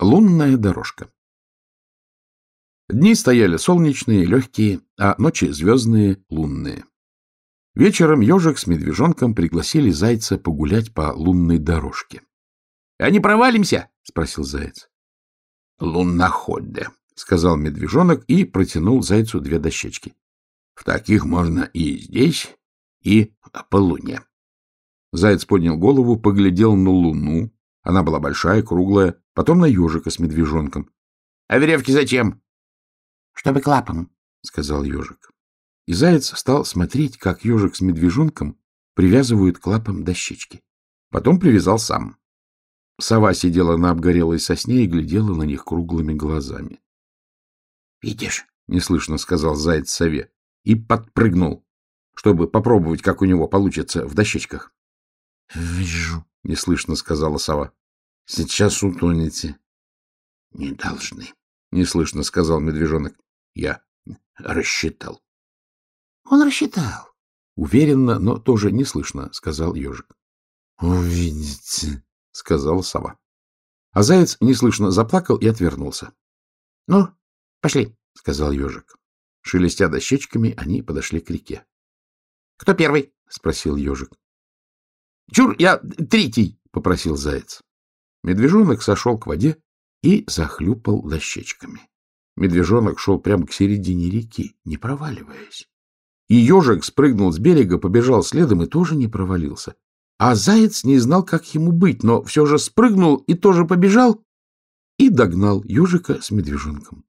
Лунная дорожка. Дни стояли солнечные, легкие, а ночи звездные, лунные. Вечером ежик с медвежонком пригласили зайца погулять по лунной дорожке. — А не провалимся? — спросил заяц. — Луноходы, — сказал медвежонок и протянул зайцу две дощечки. — В таких можно и здесь, и по луне. Заяц поднял голову, поглядел на луну. Она была большая, круглая, потом на ежика с медвежонком. — А веревки зачем? — Чтобы клапом, — сказал ежик. И заяц стал смотреть, как ежик с медвежонком привязывают клапом дощечки. Потом привязал сам. Сова сидела на обгорелой сосне и глядела на них круглыми глазами. — Видишь, — неслышно сказал заяц сове и подпрыгнул, чтобы попробовать, как у него получится в дощечках. — Вижу, — неслышно сказала сова. — Сейчас утонете. — Не должны, — неслышно сказал медвежонок. — Я рассчитал. — Он рассчитал. — Уверенно, но тоже неслышно, — сказал ежик. — Увидите, — сказала сова. А заяц неслышно заплакал и отвернулся. — Ну, пошли, — сказал ежик. Шелестя дощечками, они подошли к реке. — Кто первый? — спросил ежик. — Чур, я третий, — попросил заяц. Медвежонок сошел к воде и захлюпал дощечками. Медвежонок шел прямо к середине реки, не проваливаясь. И ежик спрыгнул с берега, побежал следом и тоже не провалился. А заяц не знал, как ему быть, но все же спрыгнул и тоже побежал и догнал ежика с медвежонком.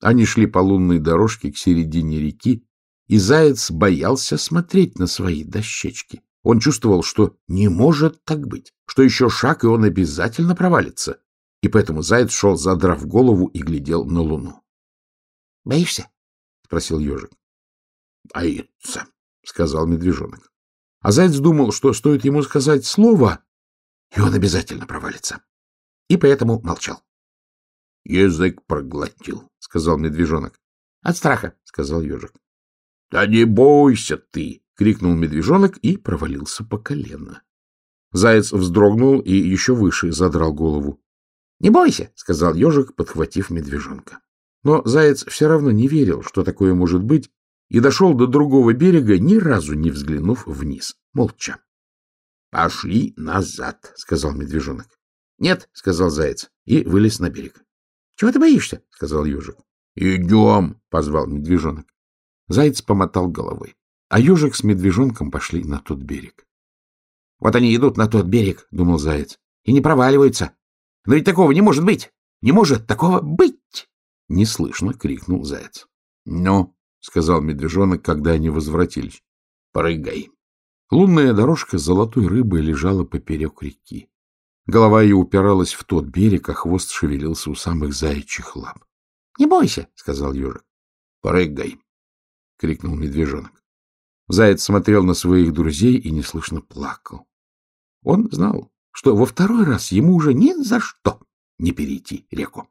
Они шли по лунной дорожке к середине реки, и заяц боялся смотреть на свои дощечки. Он чувствовал, что не может так быть, что еще шаг, и он обязательно провалится. И поэтому заяц шел, задрав голову, и глядел на луну. — Боишься? — спросил ежик. — Боится, — сказал медвежонок. А заяц думал, что стоит ему сказать слово, и он обязательно провалится. И поэтому молчал. — Язык проглотил, — сказал медвежонок. — От страха, — сказал ежик. — Да не бойся ты, — крикнул медвежонок и провалился по колено. Заяц вздрогнул и еще выше задрал голову. — Не бойся, — сказал ежик, подхватив медвежонка. Но заяц все равно не верил, что такое может быть, и дошел до другого берега, ни разу не взглянув вниз, молча. — Пошли назад, — сказал медвежонок. — Нет, — сказал заяц, и вылез на берег. — Чего ты боишься? — сказал ежик. — Идем, — позвал медвежонок. Заяц помотал головой а ежик с медвежонком пошли на тот берег. — Вот они идут на тот берег, — думал заяц, — и не проваливаются. Но ведь такого не может быть! Не может такого быть! Неслышно крикнул заяц. — Ну, — сказал медвежонок, когда они возвратились, — прыгай. Лунная дорожка с золотой рыбой лежала поперек реки. Голова ее упиралась в тот берег, а хвост шевелился у самых заячьих лап. — Не бойся, — сказал ежик. — Прыгай, — крикнул медвежонок. Заяц смотрел на своих друзей и неслышно плакал. Он знал, что во второй раз ему уже ни за что не перейти реку.